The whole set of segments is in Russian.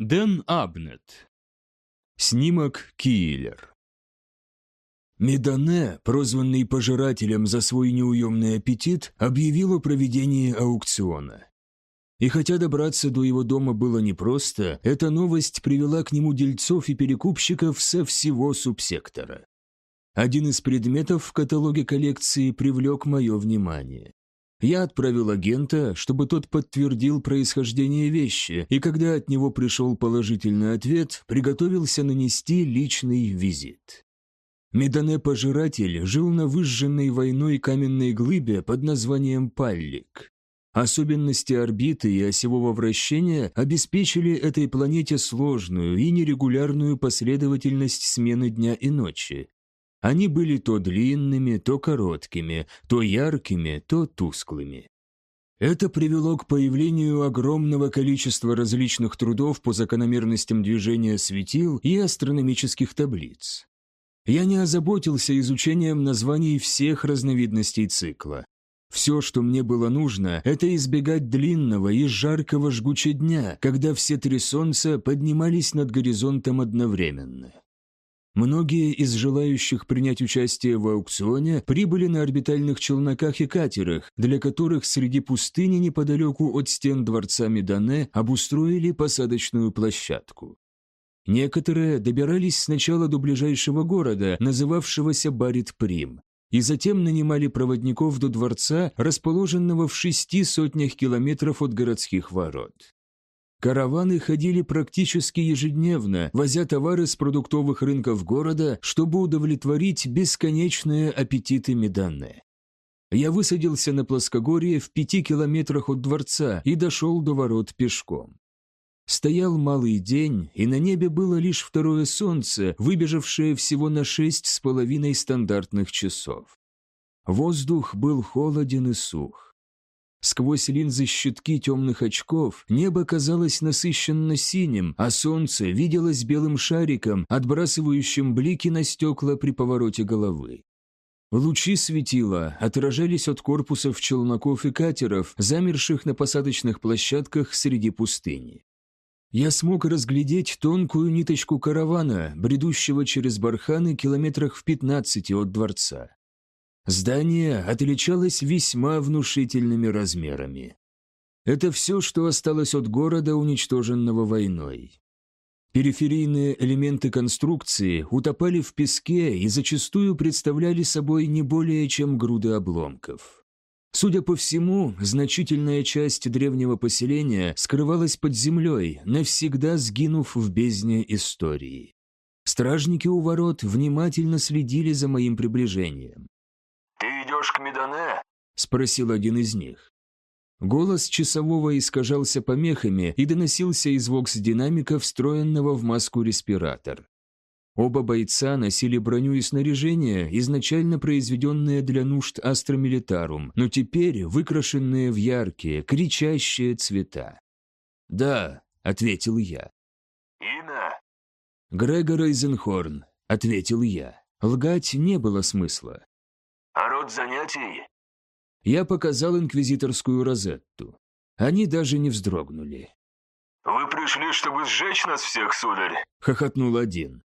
Дэн Абнет. Снимок Киллер. Медане, прозванный пожирателем за свой неуемный аппетит, объявил о проведении аукциона. И хотя добраться до его дома было непросто, эта новость привела к нему дельцов и перекупщиков со всего субсектора. Один из предметов в каталоге коллекции привлек мое внимание. Я отправил агента, чтобы тот подтвердил происхождение вещи, и когда от него пришел положительный ответ, приготовился нанести личный визит. Медане-пожиратель жил на выжженной войной каменной глыбе под названием Паллик. Особенности орбиты и осевого вращения обеспечили этой планете сложную и нерегулярную последовательность смены дня и ночи, они были то длинными, то короткими, то яркими, то тусклыми. Это привело к появлению огромного количества различных трудов по закономерностям движения светил и астрономических таблиц. Я не озаботился изучением названий всех разновидностей цикла. Все, что мне было нужно, это избегать длинного и жаркого жгучего дня, когда все три солнца поднимались над горизонтом одновременно. Многие из желающих принять участие в аукционе прибыли на орбитальных челноках и катерах, для которых среди пустыни неподалеку от стен дворца Медане обустроили посадочную площадку. Некоторые добирались сначала до ближайшего города, называвшегося Барит-Прим, и затем нанимали проводников до дворца, расположенного в шести сотнях километров от городских ворот. Караваны ходили практически ежедневно, возя товары с продуктовых рынков города, чтобы удовлетворить бесконечные аппетиты Меданне. Я высадился на плоскогорье в пяти километрах от дворца и дошел до ворот пешком. Стоял малый день, и на небе было лишь второе солнце, выбежавшее всего на шесть с половиной стандартных часов. Воздух был холоден и сух. Сквозь линзы щитки темных очков небо казалось насыщенно синим, а солнце виделось белым шариком, отбрасывающим блики на стекла при повороте головы. Лучи светила отражались от корпусов челноков и катеров, замерших на посадочных площадках среди пустыни. Я смог разглядеть тонкую ниточку каравана, бредущего через барханы километрах в пятнадцати от дворца. Здание отличалось весьма внушительными размерами. Это все, что осталось от города, уничтоженного войной. Периферийные элементы конструкции утопали в песке и зачастую представляли собой не более чем груды обломков. Судя по всему, значительная часть древнего поселения скрывалась под землей, навсегда сгинув в бездне истории. Стражники у ворот внимательно следили за моим приближением идешь к Медане?» — спросил один из них. Голос часового искажался помехами и доносился из вокс-динамика, встроенного в маску-респиратор. Оба бойца носили броню и снаряжение, изначально произведенные для нужд Астра Милитарум, но теперь выкрашенные в яркие, кричащие цвета. «Да», — ответил я. «Имя?» «Грегор Эйзенхорн», — ответил я. Лгать не было смысла. Занятий? Я показал инквизиторскую розетту. Они даже не вздрогнули. «Вы пришли, чтобы сжечь нас всех, сударь?» — хохотнул один.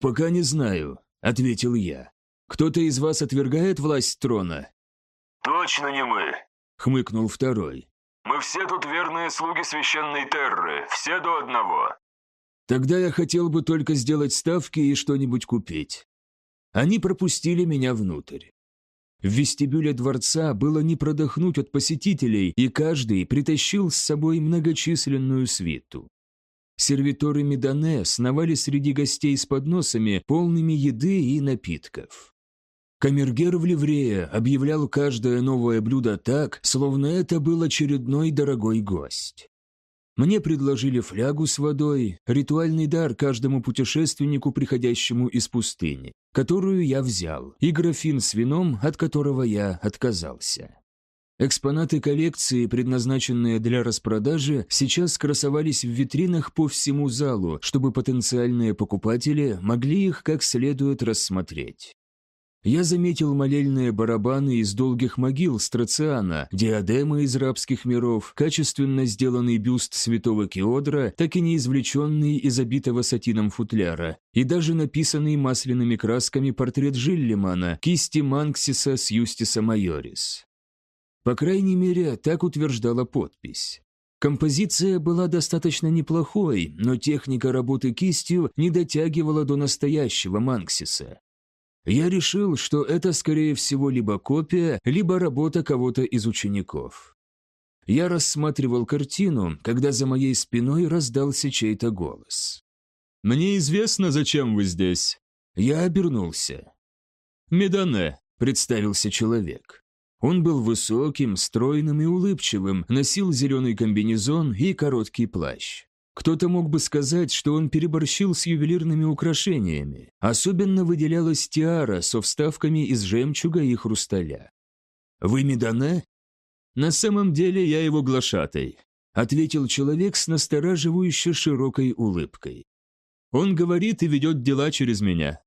«Пока не знаю», — ответил я. «Кто-то из вас отвергает власть трона?» «Точно не мы», — хмыкнул второй. «Мы все тут верные слуги священной Терры, все до одного». «Тогда я хотел бы только сделать ставки и что-нибудь купить». Они пропустили меня внутрь. В вестибюле дворца было не продохнуть от посетителей, и каждый притащил с собой многочисленную свиту. Сервиторы Медане сновали среди гостей с подносами, полными еды и напитков. Камергер в ливрее объявлял каждое новое блюдо так, словно это был очередной дорогой гость. Мне предложили флягу с водой, ритуальный дар каждому путешественнику, приходящему из пустыни, которую я взял, и графин с вином, от которого я отказался. Экспонаты коллекции, предназначенные для распродажи, сейчас красовались в витринах по всему залу, чтобы потенциальные покупатели могли их как следует рассмотреть. Я заметил молельные барабаны из долгих могил Страциана, диадемы из рабских миров, качественно сделанный бюст святого Кеодра, так и не извлеченный из обитого сатином футляра, и даже написанный масляными красками портрет Жиллимана, кисти Манксиса с Юстиса Майорис. По крайней мере, так утверждала подпись. Композиция была достаточно неплохой, но техника работы кистью не дотягивала до настоящего Манксиса. Я решил, что это, скорее всего, либо копия, либо работа кого-то из учеников. Я рассматривал картину, когда за моей спиной раздался чей-то голос. «Мне известно, зачем вы здесь». Я обернулся. «Медане», — представился человек. Он был высоким, стройным и улыбчивым, носил зеленый комбинезон и короткий плащ. Кто-то мог бы сказать, что он переборщил с ювелирными украшениями. Особенно выделялась тиара со вставками из жемчуга и хрусталя. «Вы Медане?» «На самом деле я его глашатай», — ответил человек с настораживающей широкой улыбкой. «Он говорит и ведет дела через меня».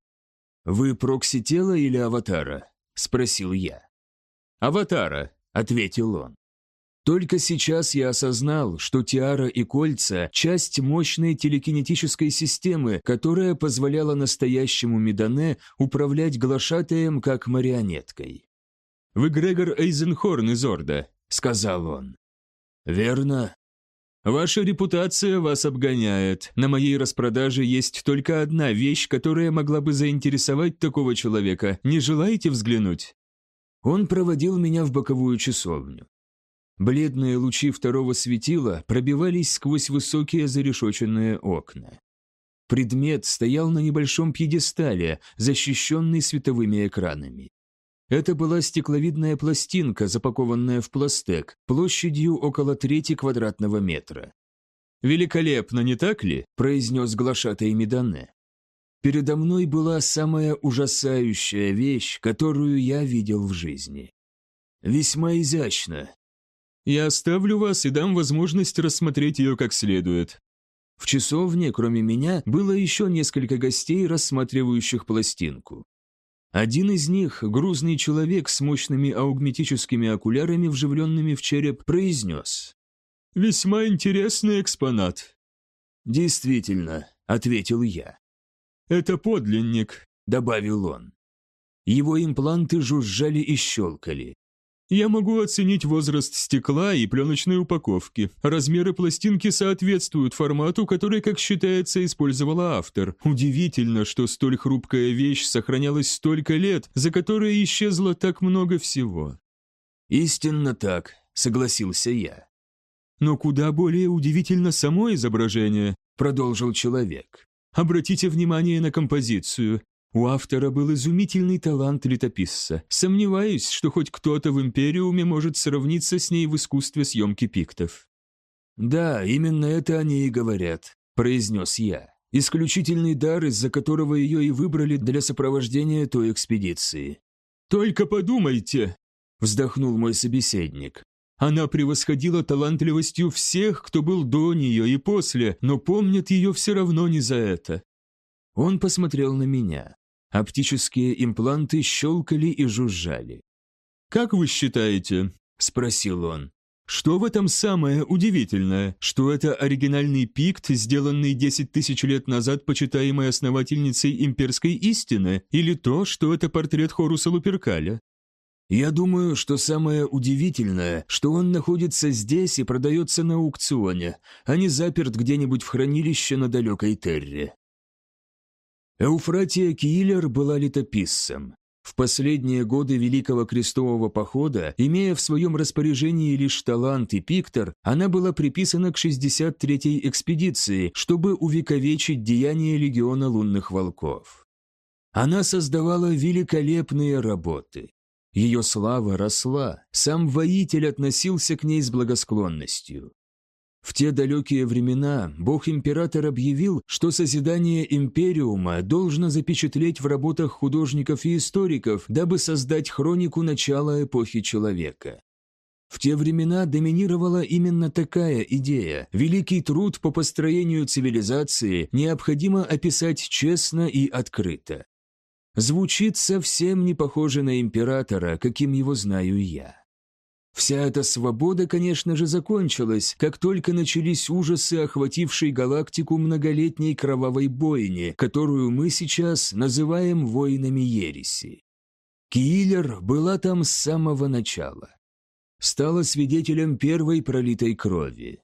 «Вы прокси тела или аватара?» — спросил я. «Аватара», — ответил он. Только сейчас я осознал, что тиара и кольца – часть мощной телекинетической системы, которая позволяла настоящему Медане управлять глашатаем как марионеткой. «Вы Грегор Эйзенхорн из Орда», – сказал он. «Верно». «Ваша репутация вас обгоняет. На моей распродаже есть только одна вещь, которая могла бы заинтересовать такого человека. Не желаете взглянуть?» Он проводил меня в боковую часовню. Бледные лучи второго светила пробивались сквозь высокие зарешоченные окна. Предмет стоял на небольшом пьедестале, защищенный световыми экранами. Это была стекловидная пластинка, запакованная в пластек, площадью около трети квадратного метра. «Великолепно, не так ли?» – произнес глашатай Медане. Передо мной была самая ужасающая вещь, которую я видел в жизни. Весьма изящно, я оставлю вас и дам возможность рассмотреть ее как следует». В часовне, кроме меня, было еще несколько гостей, рассматривающих пластинку. Один из них, грузный человек с мощными аугметическими окулярами, вживленными в череп, произнес. «Весьма интересный экспонат». «Действительно», — ответил я. «Это подлинник», — добавил он. Его импланты жужжали и щелкали. Я могу оценить возраст стекла и пленочной упаковки. Размеры пластинки соответствуют формату, который, как считается, использовала автор. Удивительно, что столь хрупкая вещь сохранялась столько лет, за которые исчезло так много всего. «Истинно так», — согласился я. «Но куда более удивительно само изображение», — продолжил человек. «Обратите внимание на композицию. У автора был изумительный талант летописца. Сомневаюсь, что хоть кто-то в Империуме может сравниться с ней в искусстве съемки пиктов. «Да, именно это они и говорят», – произнес я. «Исключительный дар, из-за которого ее и выбрали для сопровождения той экспедиции». «Только подумайте!» – вздохнул мой собеседник. Она превосходила талантливостью всех, кто был до нее и после, но помнят ее все равно не за это. Он посмотрел на меня. Оптические импланты щелкали и жужжали. «Как вы считаете?» – спросил он. «Что в этом самое удивительное? Что это оригинальный пикт, сделанный 10 тысяч лет назад почитаемой основательницей имперской истины, или то, что это портрет Хоруса Луперкаля?» «Я думаю, что самое удивительное, что он находится здесь и продается на аукционе, а не заперт где-нибудь в хранилище на далекой Терре. Эуфратия Киллер была летописцем. В последние годы Великого Крестового Похода, имея в своем распоряжении лишь талант и пиктор, она была приписана к 63-й экспедиции, чтобы увековечить деяния Легиона Лунных Волков. Она создавала великолепные работы. Ее слава росла, сам воитель относился к ней с благосклонностью. В те далекие времена бог-император объявил, что созидание империума должно запечатлеть в работах художников и историков, дабы создать хронику начала эпохи человека. В те времена доминировала именно такая идея. Великий труд по построению цивилизации необходимо описать честно и открыто. Звучит совсем не похоже на императора, каким его знаю я. Вся эта свобода, конечно же, закончилась, как только начались ужасы, охватившие галактику многолетней кровавой бойни, которую мы сейчас называем войнами ереси. Киллер была там с самого начала. Стала свидетелем первой пролитой крови.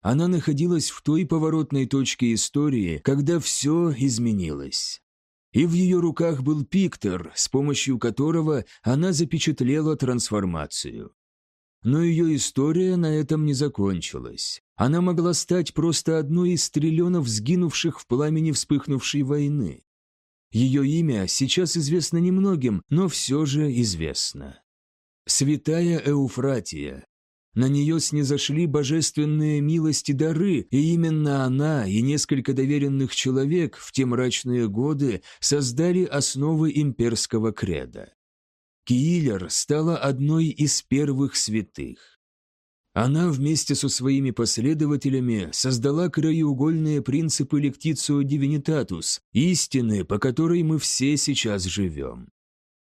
Она находилась в той поворотной точке истории, когда все изменилось. И в ее руках был пиктор, с помощью которого она запечатлела трансформацию. Но ее история на этом не закончилась. Она могла стать просто одной из триллионов сгинувших в пламени вспыхнувшей войны. Ее имя сейчас известно немногим, но все же известно. Святая Эуфратия, на нее снизошли божественные милости дары, и именно она и несколько доверенных человек в те мрачные годы создали основы имперского креда. Киилер стала одной из первых святых. Она вместе со своими последователями создала краеугольные принципы Lectitio Divinitatus, истины, по которой мы все сейчас живем.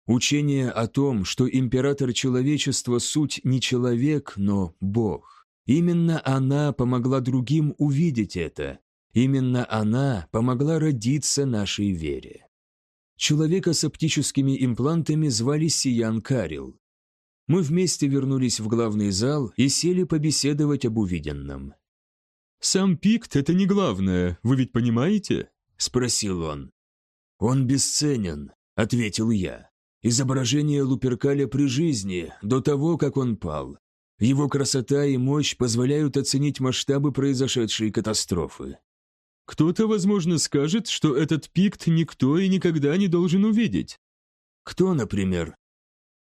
Учение о том, что император человечества суть не человек, но Бог. Именно она помогла другим увидеть это. Именно она помогла родиться нашей вере. Человека с оптическими имплантами звали Сиян Карил. Мы вместе вернулись в главный зал и сели побеседовать об увиденном. «Сам пикт — это не главное, вы ведь понимаете?» — спросил он. «Он бесценен», — ответил я. Изображение Луперкаля при жизни, до того, как он пал. Его красота и мощь позволяют оценить масштабы произошедшей катастрофы. Кто-то, возможно, скажет, что этот пикт никто и никогда не должен увидеть. Кто, например?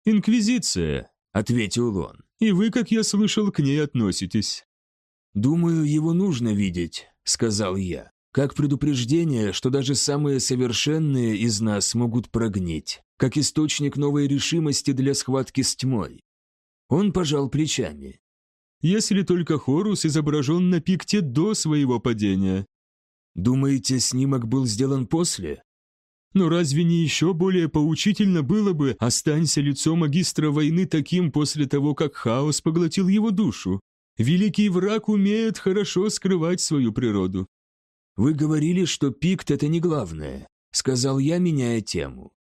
Инквизиция, ответил он. И вы, как я слышал, к ней относитесь. Думаю, его нужно видеть, сказал я. Как предупреждение, что даже самые совершенные из нас могут прогнить как источник новой решимости для схватки с тьмой. Он пожал плечами. «Если только Хорус изображен на пикте до своего падения». «Думаете, снимок был сделан после?» Но разве не еще более поучительно было бы «Останься лицо магистра войны таким после того, как хаос поглотил его душу»? Великий враг умеет хорошо скрывать свою природу. «Вы говорили, что пикт — это не главное», — сказал я, меняя тему.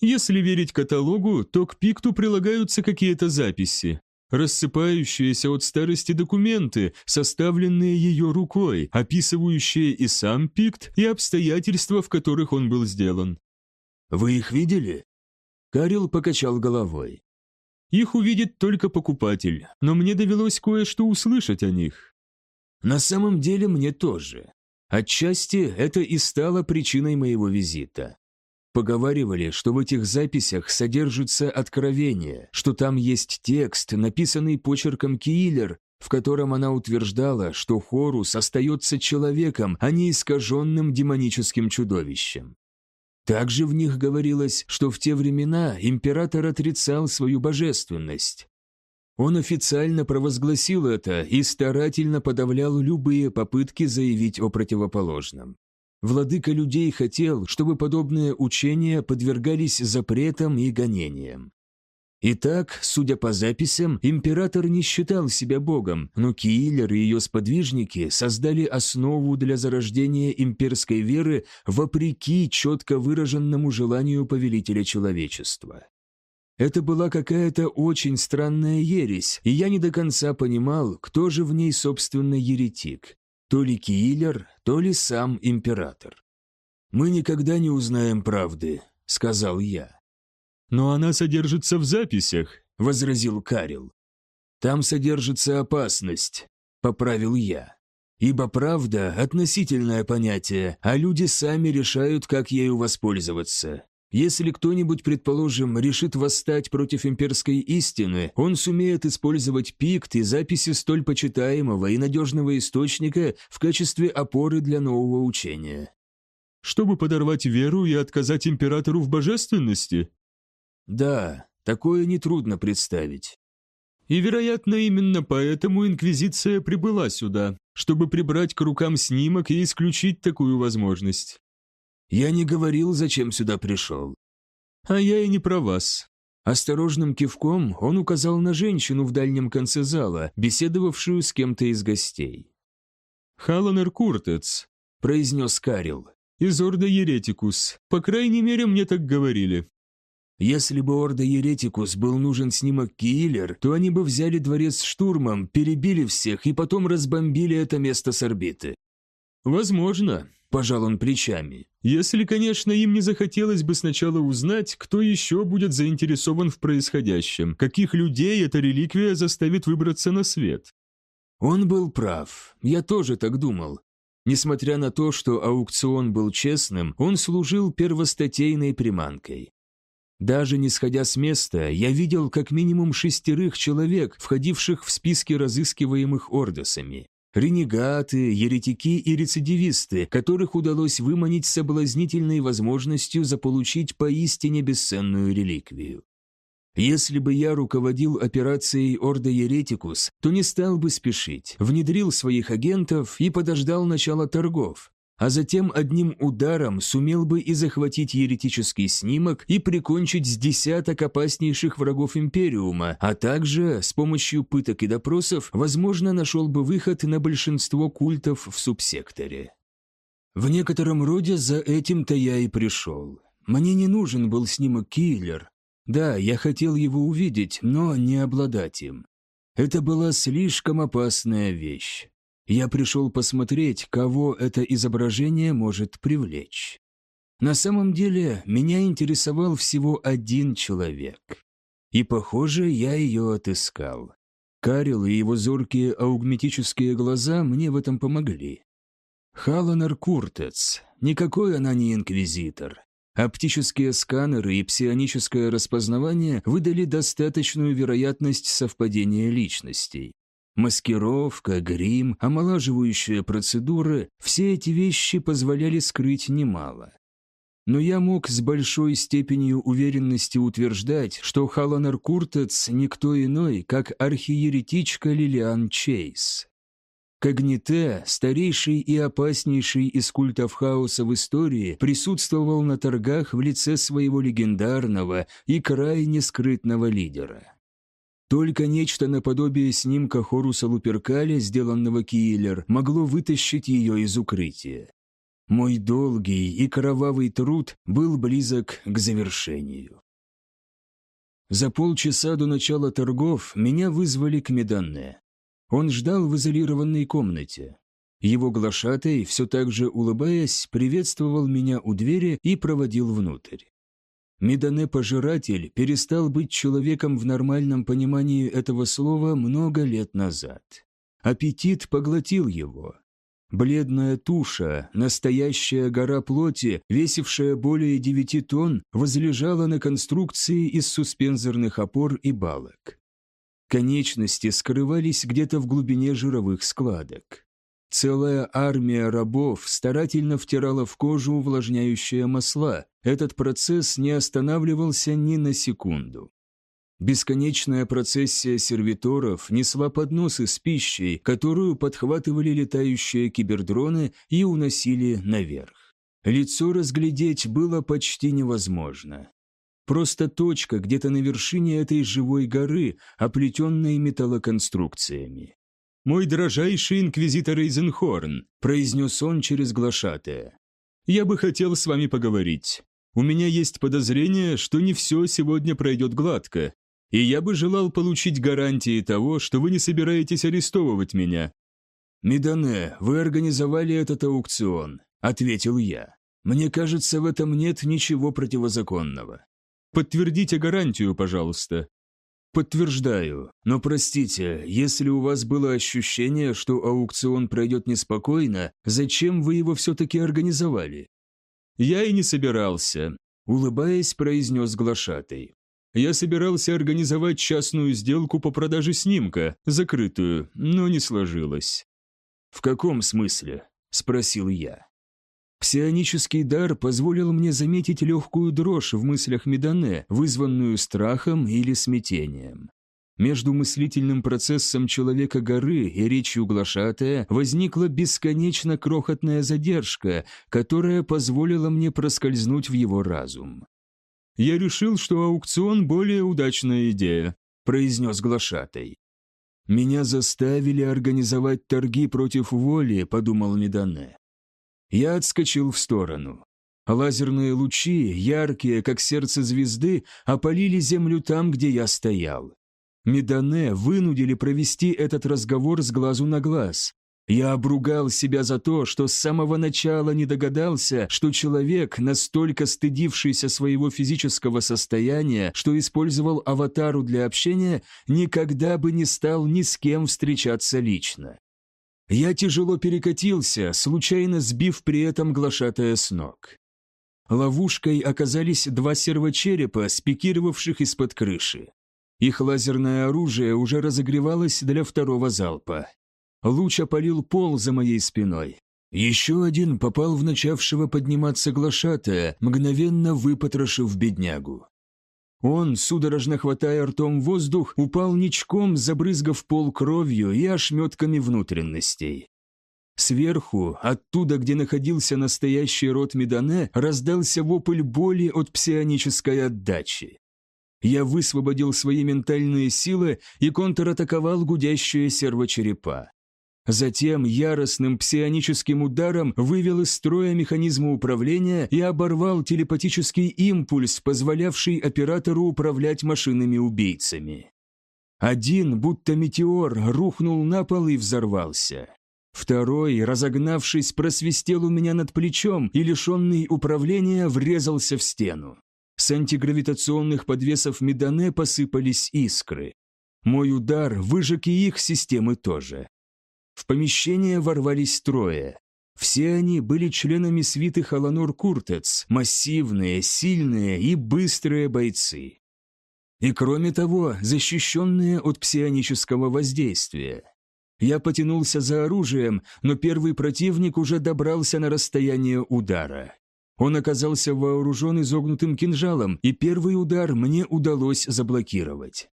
Если верить каталогу, то к пикту прилагаются какие-то записи, рассыпающиеся от старости документы, составленные ее рукой, описывающие и сам пикт, и обстоятельства, в которых он был сделан. «Вы их видели?» Карил покачал головой. «Их увидит только покупатель, но мне довелось кое-что услышать о них». «На самом деле мне тоже. Отчасти это и стало причиной моего визита. Поговаривали, что в этих записях содержится откровение, что там есть текст, написанный почерком Киилер, в котором она утверждала, что Хорус остается человеком, а не искаженным демоническим чудовищем. Также в них говорилось, что в те времена император отрицал свою божественность. Он официально провозгласил это и старательно подавлял любые попытки заявить о противоположном. Владыка людей хотел, чтобы подобные учения подвергались запретам и гонениям. Итак, судя по записям, император не считал себя богом, но Киилер и ее сподвижники создали основу для зарождения имперской веры вопреки четко выраженному желанию повелителя человечества. Это была какая-то очень странная ересь, и я не до конца понимал, кто же в ней, собственно, еретик. То ли Киилер, то ли сам император. «Мы никогда не узнаем правды», — сказал я. «Но она содержится в записях», — возразил Карил. «Там содержится опасность», — поправил я. «Ибо правда — относительное понятие, а люди сами решают, как ею воспользоваться. Если кто-нибудь, предположим, решит восстать против имперской истины, он сумеет использовать пикт и записи столь почитаемого и надежного источника в качестве опоры для нового учения. Чтобы подорвать веру и отказать императору в божественности? Да, такое нетрудно представить. И, вероятно, именно поэтому Инквизиция прибыла сюда, чтобы прибрать к рукам снимок и исключить такую возможность. Я не говорил, зачем сюда пришел». «А я и не про вас». Осторожным кивком он указал на женщину в дальнем конце зала, беседовавшую с кем-то из гостей. «Халанер Куртец», — произнес Карил. «Из Орда Еретикус. По крайней мере, мне так говорили». Если бы Орда Еретикус был нужен снимок Киллер, то они бы взяли дворец штурмом, перебили всех и потом разбомбили это место с орбиты. «Возможно», – пожал он плечами. «Если, конечно, им не захотелось бы сначала узнать, кто еще будет заинтересован в происходящем, каких людей эта реликвия заставит выбраться на свет». Он был прав. Я тоже так думал. Несмотря на то, что аукцион был честным, он служил первостатейной приманкой. Даже не сходя с места, я видел как минимум шестерых человек, входивших в списки разыскиваемых ордосами. Ренегаты, еретики и рецидивисты, которых удалось выманить соблазнительной возможностью заполучить поистине бесценную реликвию. Если бы я руководил операцией Орда Еретикус, то не стал бы спешить, внедрил своих агентов и подождал начала торгов, а затем одним ударом сумел бы и захватить еретический снимок и прикончить с десяток опаснейших врагов Империума, а также с помощью пыток и допросов, возможно, нашел бы выход на большинство культов в субсекторе. В некотором роде за этим-то я и пришел. Мне не нужен был снимок Киллер. Да, я хотел его увидеть, но не обладать им. Это была слишком опасная вещь. Я пришел посмотреть, кого это изображение может привлечь. На самом деле, меня интересовал всего один человек. И, похоже, я ее отыскал. Карил и его зоркие аугметические глаза мне в этом помогли. Халанар Куртец. Никакой она не инквизитор. Оптические сканеры и псионическое распознавание выдали достаточную вероятность совпадения личностей. Маскировка, грим, омолаживающая процедуры – все эти вещи позволяли скрыть немало. Но я мог с большой степенью уверенности утверждать, что Халанар Куртец – никто иной, как архиеретичка Лилиан Чейз. Когните, старейший и опаснейший из культов хаоса в истории, присутствовал на торгах в лице своего легендарного и крайне скрытного лидера. Только нечто наподобие снимка Хоруса Луперкаля, сделанного Киллер, могло вытащить ее из укрытия. Мой долгий и кровавый труд был близок к завершению. За полчаса до начала торгов меня вызвали к Меданне. Он ждал в изолированной комнате. Его глашатай, все так же улыбаясь, приветствовал меня у двери и проводил внутрь. Медане-пожиратель перестал быть человеком в нормальном понимании этого слова много лет назад. Аппетит поглотил его. Бледная туша, настоящая гора плоти, весившая более девяти тонн, возлежала на конструкции из суспензорных опор и балок. Конечности скрывались где-то в глубине жировых складок. Целая армия рабов старательно втирала в кожу увлажняющие масла. Этот процесс не останавливался ни на секунду. Бесконечная процессия сервиторов несла подносы с пищей, которую подхватывали летающие кибердроны и уносили наверх. Лицо разглядеть было почти невозможно. Просто точка где-то на вершине этой живой горы, оплетенной металлоконструкциями. «Мой дорожайший инквизитор Эйзенхорн», – произнес он через глашатая. «Я бы хотел с вами поговорить. У меня есть подозрение, что не все сегодня пройдет гладко, и я бы желал получить гарантии того, что вы не собираетесь арестовывать меня». «Медане, вы организовали этот аукцион», – ответил я. «Мне кажется, в этом нет ничего противозаконного». «Подтвердите гарантию, пожалуйста», «Подтверждаю. Но простите, если у вас было ощущение, что аукцион пройдет неспокойно, зачем вы его все-таки организовали?» «Я и не собирался», — улыбаясь, произнес глашатый. «Я собирался организовать частную сделку по продаже снимка, закрытую, но не сложилось». «В каком смысле?» — спросил я. Псионический дар позволил мне заметить легкую дрожь в мыслях Медане, вызванную страхом или смятением. Между мыслительным процессом человека-горы и речью глашатая возникла бесконечно крохотная задержка, которая позволила мне проскользнуть в его разум. «Я решил, что аукцион – более удачная идея», – произнес глашатай. «Меня заставили организовать торги против воли», – подумал Медане. Я отскочил в сторону. Лазерные лучи, яркие, как сердце звезды, опалили землю там, где я стоял. Медане вынудили провести этот разговор с глазу на глаз. Я обругал себя за то, что с самого начала не догадался, что человек, настолько стыдившийся своего физического состояния, что использовал аватару для общения, никогда бы не стал ни с кем встречаться лично. Я тяжело перекатился, случайно сбив при этом глашатая с ног. Ловушкой оказались два сервочерепа, спикировавших из-под крыши. Их лазерное оружие уже разогревалось для второго залпа. Луч опалил пол за моей спиной. Еще один попал в начавшего подниматься глашатая, мгновенно выпотрошив беднягу. Он, судорожно хватая ртом воздух, упал ничком, забрызгав пол кровью и ошметками внутренностей. Сверху, оттуда, где находился настоящий рот Медане, раздался вопль боли от псионической отдачи. Я высвободил свои ментальные силы и контратаковал гудящие сервочерепа. Затем яростным псионическим ударом вывел из строя механизмы управления и оборвал телепатический импульс, позволявший оператору управлять машинами-убийцами. Один, будто метеор, рухнул на пол и взорвался. Второй, разогнавшись, просвистел у меня над плечом и, лишенный управления, врезался в стену. С антигравитационных подвесов Медане посыпались искры. Мой удар выжег и их системы тоже. В помещение ворвались трое. Все они были членами свиты Халанор Куртец, массивные, сильные и быстрые бойцы. И кроме того, защищенные от псионического воздействия. Я потянулся за оружием, но первый противник уже добрался на расстояние удара. Он оказался вооружен изогнутым кинжалом, и первый удар мне удалось заблокировать.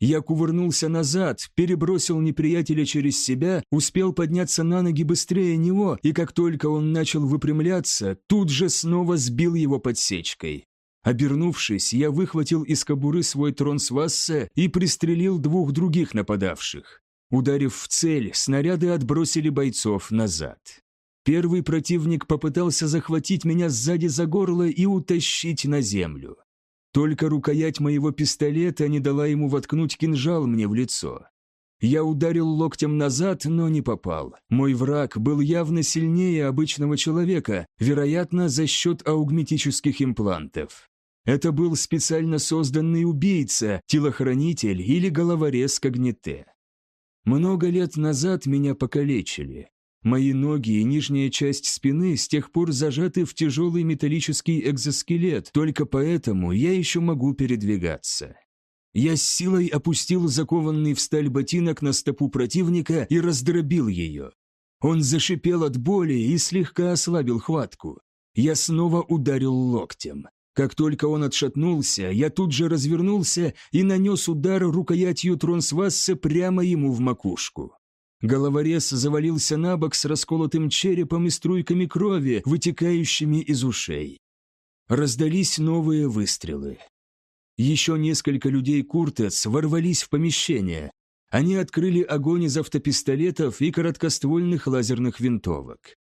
Я кувырнулся назад, перебросил неприятеля через себя, успел подняться на ноги быстрее него, и как только он начал выпрямляться, тут же снова сбил его подсечкой. Обернувшись, я выхватил из кобуры свой трон свасса и пристрелил двух других нападавших. Ударив в цель, снаряды отбросили бойцов назад. Первый противник попытался захватить меня сзади за горло и утащить на землю. Только рукоять моего пистолета не дала ему воткнуть кинжал мне в лицо. Я ударил локтем назад, но не попал. Мой враг был явно сильнее обычного человека, вероятно, за счет аугметических имплантов. Это был специально созданный убийца, телохранитель или головорез Когните. Много лет назад меня покалечили. Мои ноги и нижняя часть спины с тех пор зажаты в тяжелый металлический экзоскелет, только поэтому я еще могу передвигаться. Я с силой опустил закованный в сталь ботинок на стопу противника и раздробил ее. Он зашипел от боли и слегка ослабил хватку. Я снова ударил локтем. Как только он отшатнулся, я тут же развернулся и нанес удар рукоятью Тронсвасса прямо ему в макушку. Головорез завалился на бок с расколотым черепом и струйками крови, вытекающими из ушей. Раздались новые выстрелы. Еще несколько людей Куртец ворвались в помещение. Они открыли огонь из автопистолетов и короткоствольных лазерных винтовок.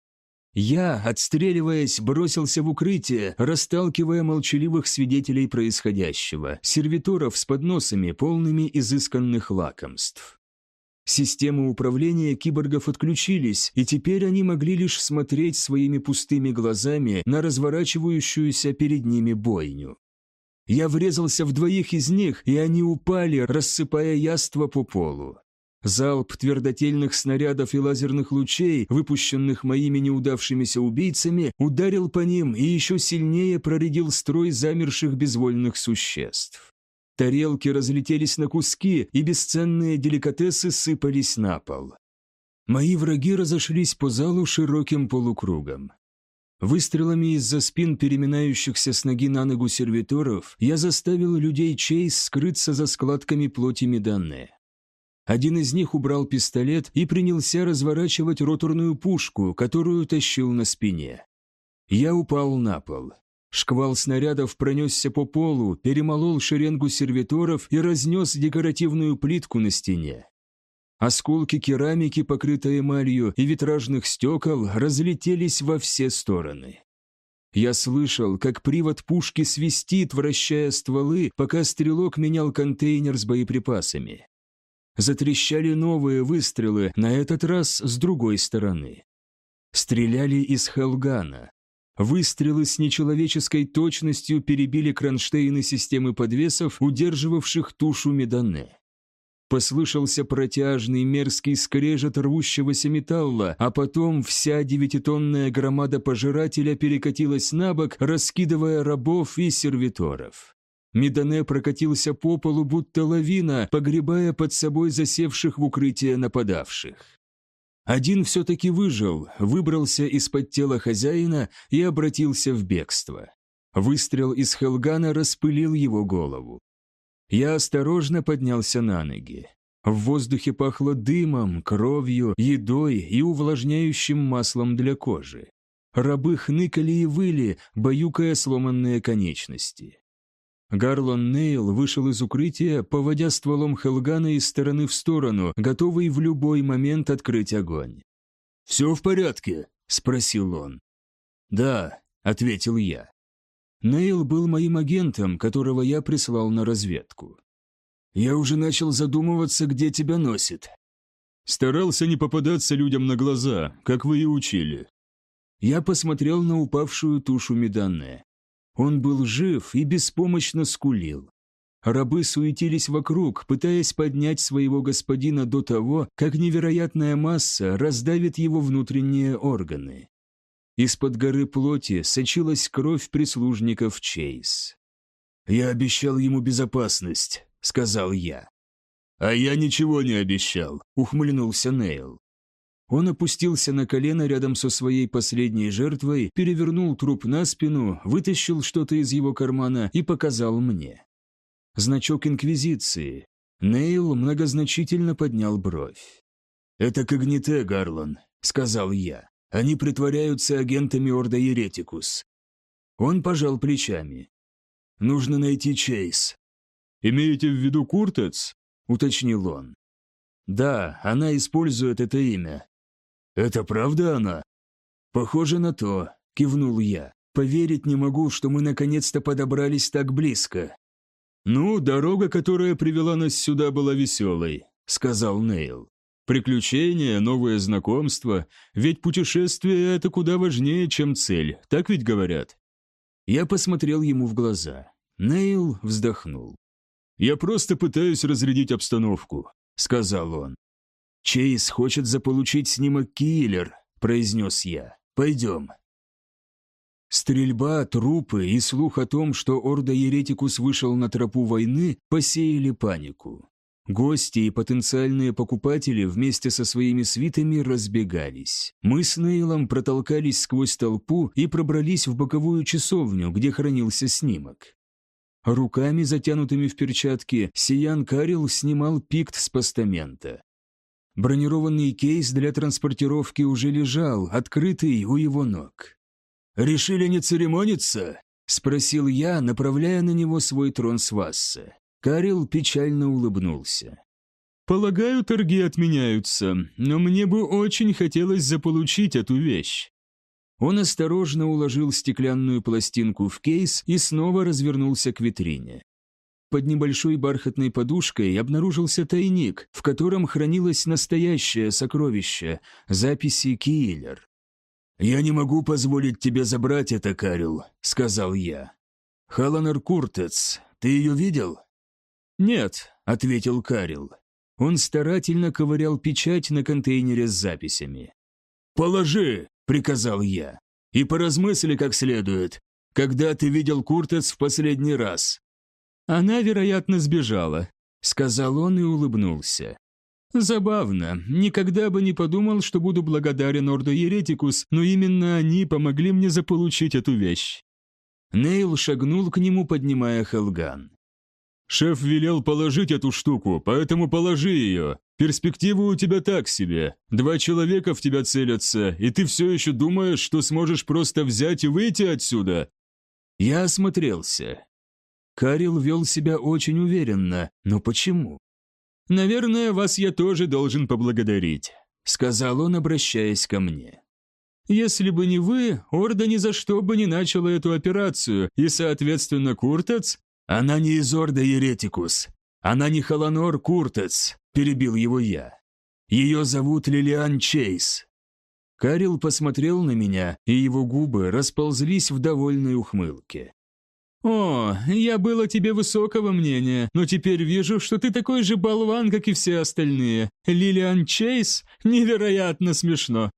Я, отстреливаясь, бросился в укрытие, расталкивая молчаливых свидетелей происходящего, сервиторов с подносами, полными изысканных лакомств. Системы управления киборгов отключились, и теперь они могли лишь смотреть своими пустыми глазами на разворачивающуюся перед ними бойню. Я врезался в двоих из них, и они упали, рассыпая яство по полу. Залп твердотельных снарядов и лазерных лучей, выпущенных моими неудавшимися убийцами, ударил по ним и еще сильнее проредил строй замерших безвольных существ. Тарелки разлетелись на куски, и бесценные деликатесы сыпались на пол. Мои враги разошлись по залу широким полукругом. Выстрелами из-за спин переминающихся с ноги на ногу сервиторов я заставил людей Чейз скрыться за складками плоти Меданне. Один из них убрал пистолет и принялся разворачивать роторную пушку, которую тащил на спине. Я упал на пол. Шквал снарядов пронесся по полу, перемолол шеренгу сервиторов и разнес декоративную плитку на стене. Осколки керамики, покрытой эмалью, и витражных стекол разлетелись во все стороны. Я слышал, как привод пушки свистит, вращая стволы, пока стрелок менял контейнер с боеприпасами. Затрещали новые выстрелы, на этот раз с другой стороны. Стреляли из Хелгана. Выстрелы с нечеловеческой точностью перебили кронштейны системы подвесов, удерживавших тушу Медане. Послышался протяжный мерзкий скрежет рвущегося металла, а потом вся девятитонная громада пожирателя перекатилась на бок, раскидывая рабов и сервиторов. Медане прокатился по полу, будто лавина, погребая под собой засевших в укрытие нападавших. Один все-таки выжил, выбрался из-под тела хозяина и обратился в бегство. Выстрел из Хелгана распылил его голову. Я осторожно поднялся на ноги. В воздухе пахло дымом, кровью, едой и увлажняющим маслом для кожи. Рабы хныкали и выли, баюкая сломанные конечности. Гарлон Нейл вышел из укрытия, поводя стволом Хелгана из стороны в сторону, готовый в любой момент открыть огонь. «Все в порядке?» – спросил он. «Да», – ответил я. Нейл был моим агентом, которого я прислал на разведку. Я уже начал задумываться, где тебя носит. Старался не попадаться людям на глаза, как вы и учили. Я посмотрел на упавшую тушу Меданне. Он был жив и беспомощно скулил. Рабы суетились вокруг, пытаясь поднять своего господина до того, как невероятная масса раздавит его внутренние органы. Из-под горы плоти сочилась кровь прислужников Чейз. «Я обещал ему безопасность», — сказал я. «А я ничего не обещал», — ухмыльнулся Нейл. Он опустился на колено рядом со своей последней жертвой, перевернул труп на спину, вытащил что-то из его кармана и показал мне. Значок Инквизиции. Нейл многозначительно поднял бровь. «Это когните, Гарлан», — сказал я. Они притворяются агентами Орда Еретикус. Он пожал плечами. Нужно найти Чейз. «Имеете в виду Куртец?» — уточнил он. «Да, она использует это имя». «Это правда она?» «Похоже на то», — кивнул я. «Поверить не могу, что мы наконец-то подобрались так близко». «Ну, дорога, которая привела нас сюда, была веселой», — сказал Нейл. Приключения, новые знакомства, ведь путешествие – это куда важнее, чем цель, так ведь говорят? Я посмотрел ему в глаза. Нейл вздохнул. «Я просто пытаюсь разрядить обстановку», – сказал он. «Чейз хочет заполучить снимок Киллер», – произнес я. «Пойдем». Стрельба, трупы и слух о том, что Орда Еретикус вышел на тропу войны, посеяли панику. Гости и потенциальные покупатели вместе со своими свитами разбегались. Мы с Нейлом протолкались сквозь толпу и пробрались в боковую часовню, где хранился снимок. Руками, затянутыми в перчатки, Сиян Карил снимал пикт с постамента. Бронированный кейс для транспортировки уже лежал, открытый у его ног. «Решили не церемониться?» — спросил я, направляя на него свой трон свасса. Карил печально улыбнулся. «Полагаю, торги отменяются, но мне бы очень хотелось заполучить эту вещь». Он осторожно уложил стеклянную пластинку в кейс и снова развернулся к витрине. Под небольшой бархатной подушкой обнаружился тайник, в котором хранилось настоящее сокровище – записи Киллер. «Я не могу позволить тебе забрать это, Карил», – сказал я. «Халанер Куртец, ты ее видел?» «Нет», — ответил Карил. Он старательно ковырял печать на контейнере с записями. «Положи!» — приказал я. «И поразмысли как следует. Когда ты видел Куртец в последний раз?» «Она, вероятно, сбежала», — сказал он и улыбнулся. Забавно. Никогда бы не подумал, что буду благодарен Ордо Еретикус, но именно они помогли мне заполучить эту вещь. Нейл шагнул к нему, поднимая Хелган. «Шеф велел положить эту штуку, поэтому положи ее. Перспективы у тебя так себе. Два человека в тебя целятся, и ты все еще думаешь, что сможешь просто взять и выйти отсюда?» Я осмотрелся. Карил вел себя очень уверенно, но почему? «Наверное, вас я тоже должен поблагодарить», — сказал он, обращаясь ко мне. «Если бы не вы, Орда ни за что бы не начала эту операцию, и, соответственно, Куртец...» «Она не из Орда Еретикус. Она не Халанор Куртец», — перебил его я. «Ее зовут Лилиан Чейз». Карил посмотрел на меня, и его губы расползлись в довольной ухмылке. «О, я был о тебе высокого мнения, но теперь вижу, что ты такой же болван, как и все остальные. Лилиан Чейз? Невероятно смешно!»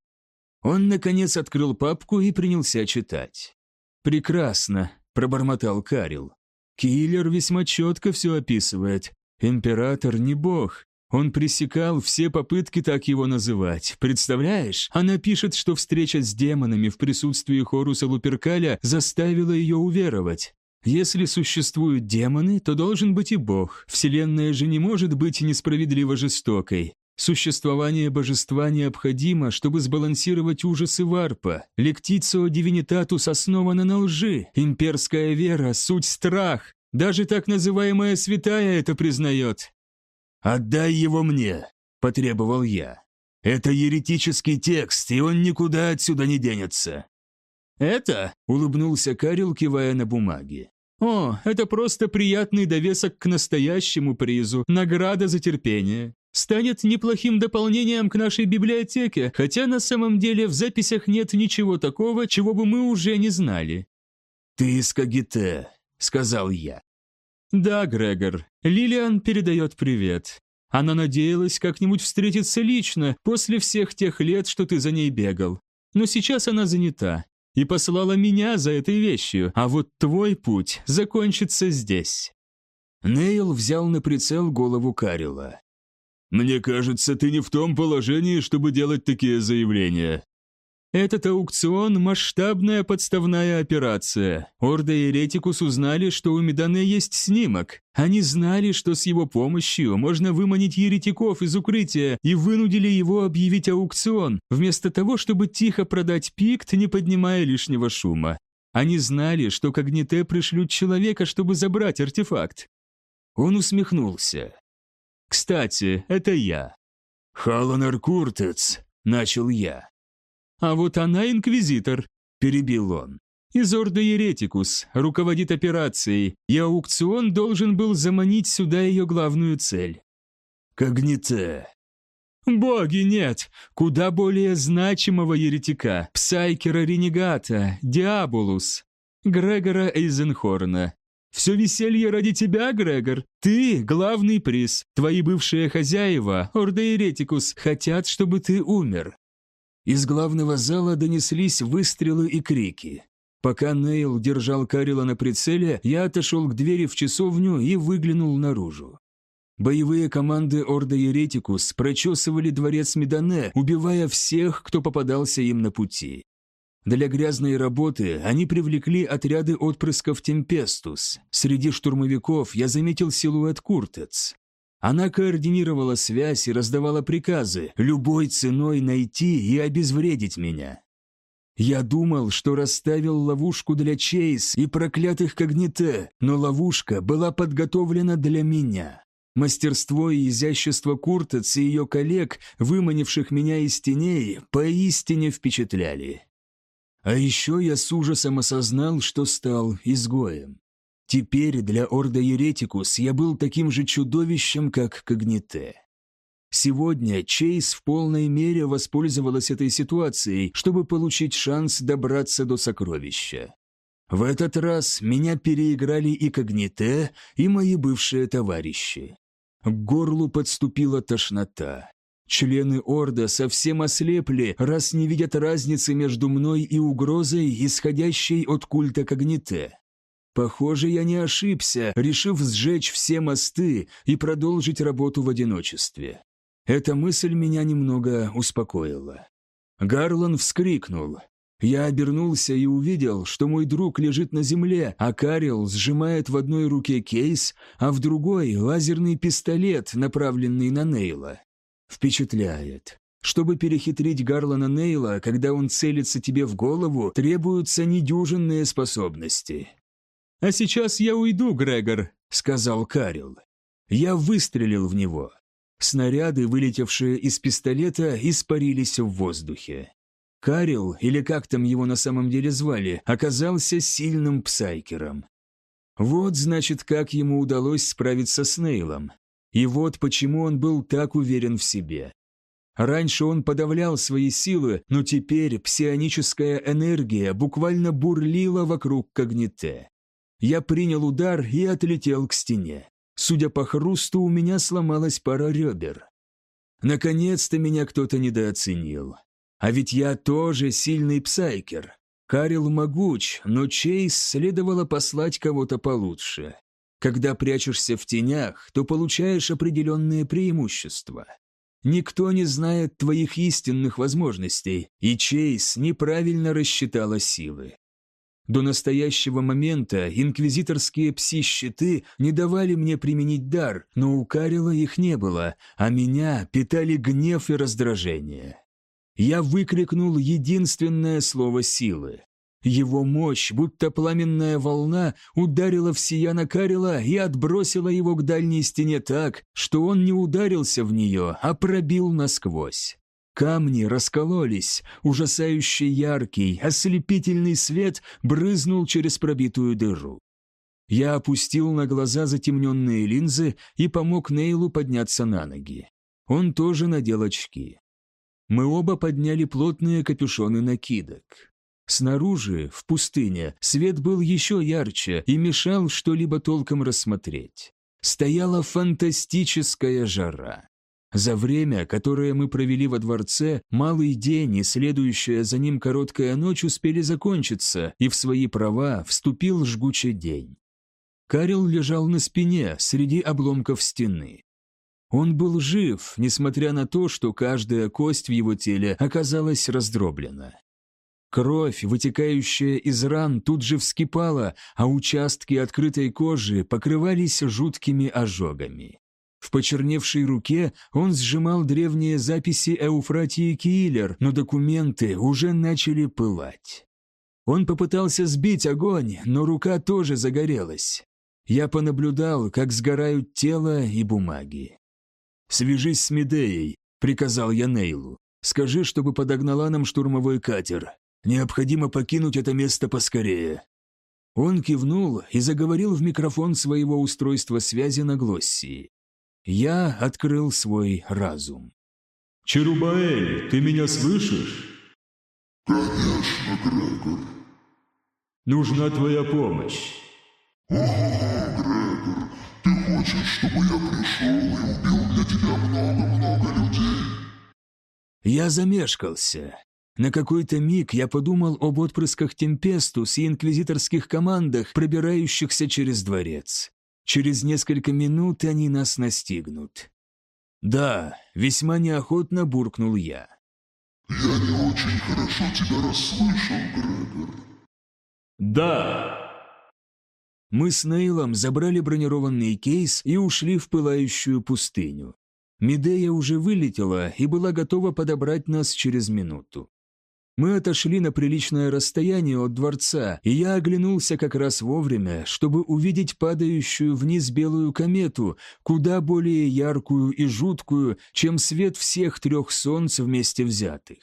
Он, наконец, открыл папку и принялся читать. «Прекрасно», — пробормотал Карил. «Киллер весьма четко все описывает. Император не бог. Он пресекал все попытки так его называть. Представляешь? Она пишет, что встреча с демонами в присутствии Хоруса Луперкаля заставила ее уверовать. Если существуют демоны, то должен быть и Бог. Вселенная же не может быть несправедливо жестокой. Существование божества необходимо, чтобы сбалансировать ужасы варпа. Лектицио дивинитатус основана на лжи. Имперская вера – суть страх. Даже так называемая святая это признает. «Отдай его мне», – потребовал я. «Это еретический текст, и он никуда отсюда не денется». «Это?» – улыбнулся Карил, кивая на бумаги. О, это просто приятный довесок к настоящему призу, награда за терпение. Станет неплохим дополнением к нашей библиотеке, хотя на самом деле в записях нет ничего такого, чего бы мы уже не знали. «Ты из Кагите», — сказал я. «Да, Грегор. Лилиан передает привет. Она надеялась как-нибудь встретиться лично после всех тех лет, что ты за ней бегал. Но сейчас она занята и послала меня за этой вещью, а вот твой путь закончится здесь». Нейл взял на прицел голову Карила. «Мне кажется, ты не в том положении, чтобы делать такие заявления. Этот аукцион – масштабная подставная операция. Орда и Ретикус узнали, что у Медане есть снимок. Они знали, что с его помощью можно выманить еретиков из укрытия и вынудили его объявить аукцион, вместо того, чтобы тихо продать пикт, не поднимая лишнего шума. Они знали, что Когните пришлют человека, чтобы забрать артефакт. Он усмехнулся. «Кстати, это я». «Халанар Куртец», — начал я. «А вот она инквизитор», – перебил он. «Из Орда Еретикус, руководит операцией, и аукцион должен был заманить сюда ее главную цель». «Когните». «Боги, нет! Куда более значимого еретика, Псайкера Ренегата, Диаболус, Грегора Эйзенхорна. Все веселье ради тебя, Грегор. Ты – главный приз. Твои бывшие хозяева, Орда Еретикус, хотят, чтобы ты умер. Из главного зала донеслись выстрелы и крики. Пока Нейл держал Карила на прицеле, я отошел к двери в часовню и выглянул наружу. Боевые команды Орда Еретикус прочесывали дворец Медане, убивая всех, кто попадался им на пути. Для грязной работы они привлекли отряды отпрысков Темпестус. Среди штурмовиков я заметил силуэт Куртец. Она координировала связь и раздавала приказы, любой ценой найти и обезвредить меня. Я думал, что расставил ловушку для Чейз и проклятых Когните, но ловушка была подготовлена для меня. Мастерство и изящество Куртец и ее коллег, выманивших меня из теней, поистине впечатляли. А еще я с ужасом осознал, что стал изгоем. Теперь для Орда Еретикус я был таким же чудовищем, как Когните. Сегодня Чейз в полной мере воспользовалась этой ситуацией, чтобы получить шанс добраться до сокровища. В этот раз меня переиграли и Когните, и мои бывшие товарищи. К горлу подступила тошнота. Члены Орда совсем ослепли, раз не видят разницы между мной и угрозой, исходящей от культа Когните. Похоже, я не ошибся, решив сжечь все мосты и продолжить работу в одиночестве. Эта мысль меня немного успокоила. Гарлан вскрикнул. Я обернулся и увидел, что мой друг лежит на земле, а Карел сжимает в одной руке кейс, а в другой — лазерный пистолет, направленный на Нейла. Впечатляет. Чтобы перехитрить Гарлана Нейла, когда он целится тебе в голову, требуются недюжинные способности. «А сейчас я уйду, Грегор», — сказал Карел. Я выстрелил в него. Снаряды, вылетевшие из пистолета, испарились в воздухе. Карил, или как там его на самом деле звали, оказался сильным псайкером. Вот, значит, как ему удалось справиться с Нейлом. И вот почему он был так уверен в себе. Раньше он подавлял свои силы, но теперь псионическая энергия буквально бурлила вокруг Когните. Я принял удар и отлетел к стене. Судя по хрусту, у меня сломалась пара ребер. Наконец-то меня кто-то недооценил. А ведь я тоже сильный псайкер. Карил могуч, но Чейз следовало послать кого-то получше. Когда прячешься в тенях, то получаешь определенные преимущества. Никто не знает твоих истинных возможностей, и Чейз неправильно рассчитала силы. До настоящего момента инквизиторские пси-щиты не давали мне применить дар, но у Карила их не было, а меня питали гнев и раздражение. Я выкрикнул единственное слово силы. Его мощь, будто пламенная волна, ударила в Сияна Карила и отбросила его к дальней стене так, что он не ударился в нее, а пробил насквозь. Камни раскололись, ужасающий яркий, ослепительный свет брызнул через пробитую дыру. Я опустил на глаза затемненные линзы и помог Нейлу подняться на ноги. Он тоже надел очки. Мы оба подняли плотные капюшоны накидок. Снаружи, в пустыне, свет был еще ярче и мешал что-либо толком рассмотреть. Стояла фантастическая жара. За время, которое мы провели во дворце, малый день и следующая за ним короткая ночь успели закончиться, и в свои права вступил жгучий день. Карел лежал на спине среди обломков стены. Он был жив, несмотря на то, что каждая кость в его теле оказалась раздроблена. Кровь, вытекающая из ран, тут же вскипала, а участки открытой кожи покрывались жуткими ожогами. В почерневшей руке он сжимал древние записи Эуфратии Киллер, но документы уже начали пылать. Он попытался сбить огонь, но рука тоже загорелась. Я понаблюдал, как сгорают тело и бумаги. «Свяжись с Медеей», — приказал я Нейлу. «Скажи, чтобы подогнала нам штурмовой катер. Необходимо покинуть это место поскорее». Он кивнул и заговорил в микрофон своего устройства связи на Глоссии. Я открыл свой разум. «Черубаэль, ты меня слышишь?» «Конечно, Грегор». «Нужна твоя помощь». «Ого, Грегор, ты хочешь, чтобы я пришел и убил для тебя много-много людей?» Я замешкался. На какой-то миг я подумал об отпрысках Темпестус и инквизиторских командах, пробирающихся через дворец. Через несколько минут они нас настигнут. Да, весьма неохотно буркнул я. «Я не очень хорошо тебя расслышал, Грегор». «Да!» Мы с Нейлом забрали бронированный кейс и ушли в пылающую пустыню. Медея уже вылетела и была готова подобрать нас через минуту. Мы отошли на приличное расстояние от дворца, и я оглянулся как раз вовремя, чтобы увидеть падающую вниз белую комету, куда более яркую и жуткую, чем свет всех трех солнц вместе взятых.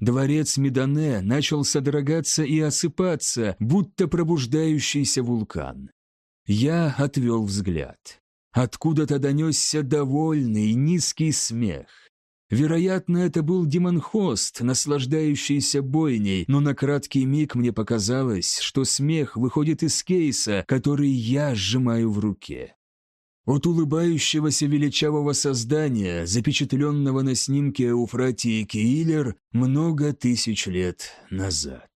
Дворец Медане начал содрогаться и осыпаться, будто пробуждающийся вулкан. Я отвел взгляд. Откуда-то донесся довольный низкий смех. Вероятно, это был демонхост, наслаждающийся бойней, но на краткий миг мне показалось, что смех выходит из кейса, который я сжимаю в руке. От улыбающегося величавого создания, запечатленного на снимке Эуфратии Киилер много тысяч лет назад.